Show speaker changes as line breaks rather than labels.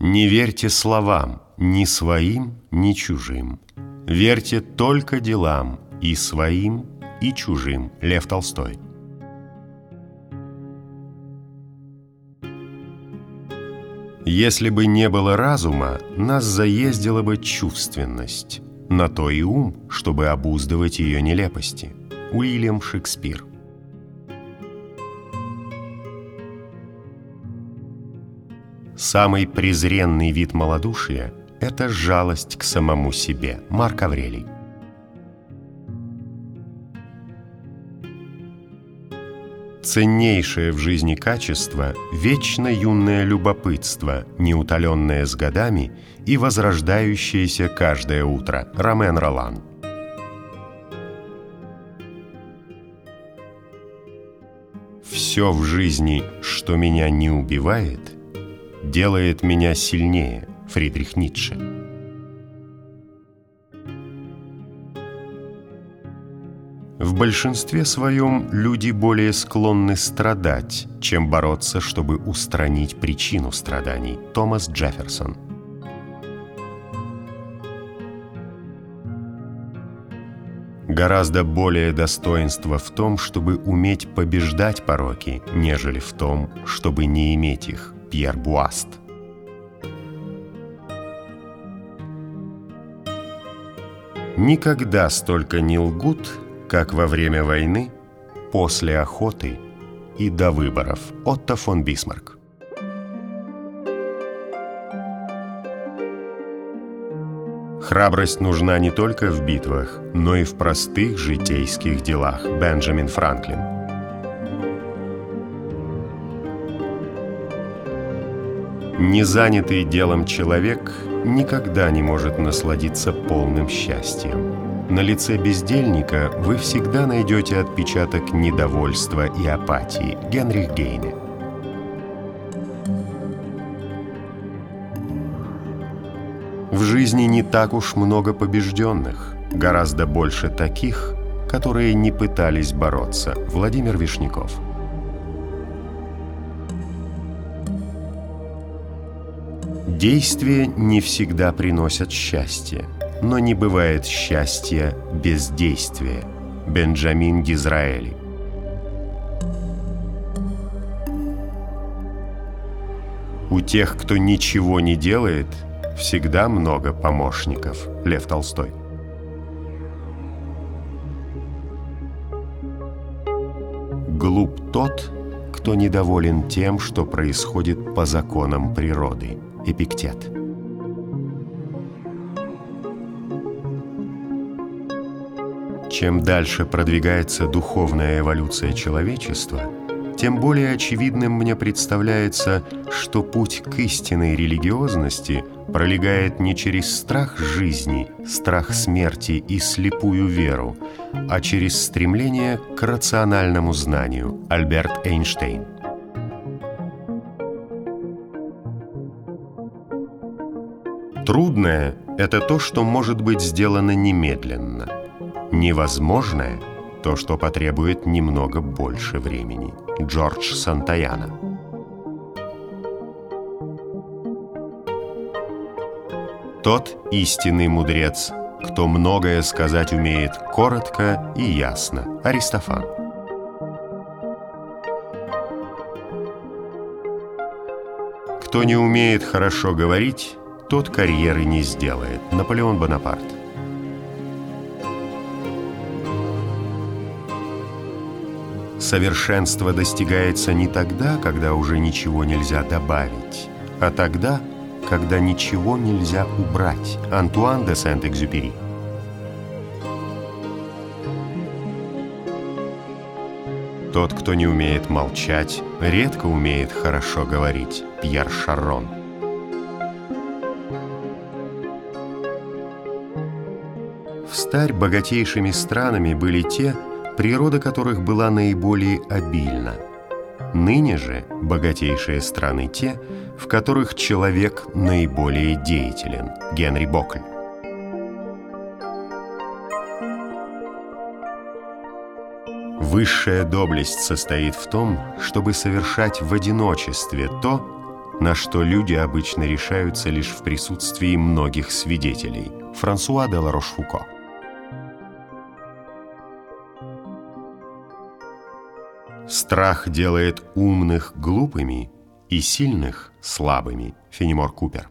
Не верьте словам, ни своим, ни чужим. Верьте только делам, и своим, и чужим. Лев Толстой. Если бы не было разума, нас заездила бы чувственность. На то и ум, чтобы обуздывать ее нелепости. Уильям Шекспир Самый презренный вид малодушия – это жалость к самому себе. Марк Аврелий. Ценнейшее в жизни качество – вечно юное любопытство, неутоленное с годами и возрождающееся каждое утро. Ромен Ролан. Все в жизни, что меня не убивает – делает меня сильнее, Фридрих Ницше. В большинстве своем люди более склонны страдать, чем бороться, чтобы устранить причину страданий. Томас Джефферсон Гораздо более достоинство в том, чтобы уметь побеждать пороки, нежели в том, чтобы не иметь их. Пьер Буаст. Никогда столько не лгут, как во время войны, после охоты и до выборов. Отто фон Бисмарк. Храбрость нужна не только в битвах, но и в простых житейских делах. Бенджамин Франклин. Незанятый делом человек никогда не может насладиться полным счастьем. На лице бездельника вы всегда найдете отпечаток недовольства и апатии. Генрих Гейне. В жизни не так уж много побежденных, гораздо больше таких, которые не пытались бороться. Владимир Вишняков. Действия не всегда приносят счастье, но не бывает счастья без действия. Бенджамин Дизраэли У тех, кто ничего не делает, всегда много помощников. Лев Толстой Глуп тот, кто недоволен тем, что происходит по законам природы. Эпиктет. Чем дальше продвигается духовная эволюция человечества, тем более очевидным мне представляется, что путь к истинной религиозности пролегает не через страх жизни, страх смерти и слепую веру, а через стремление к рациональному знанию. Альберт Эйнштейн. Трудное – это то, что может быть сделано немедленно. Невозможное – то, что потребует немного больше времени. Джордж Сантаяна Тот истинный мудрец, кто многое сказать умеет коротко и ясно. Аристофан Кто не умеет хорошо говорить, тот карьеры не сделает. Наполеон Бонапарт. Совершенство достигается не тогда, когда уже ничего нельзя добавить, а тогда, когда ничего нельзя убрать. Антуан де Сент-Экзюпери. Тот, кто не умеет молчать, редко умеет хорошо говорить. Пьер Шаррон. Старь богатейшими странами были те, природа которых была наиболее обильна. Ныне же богатейшие страны те, в которых человек наиболее деятелен. Генри Бокль. Высшая доблесть состоит в том, чтобы совершать в одиночестве то, на что люди обычно решаются лишь в присутствии многих свидетелей. Франсуа де Ларош-Фуко. Страх делает умных глупыми и сильных слабыми. Фенемор Купер.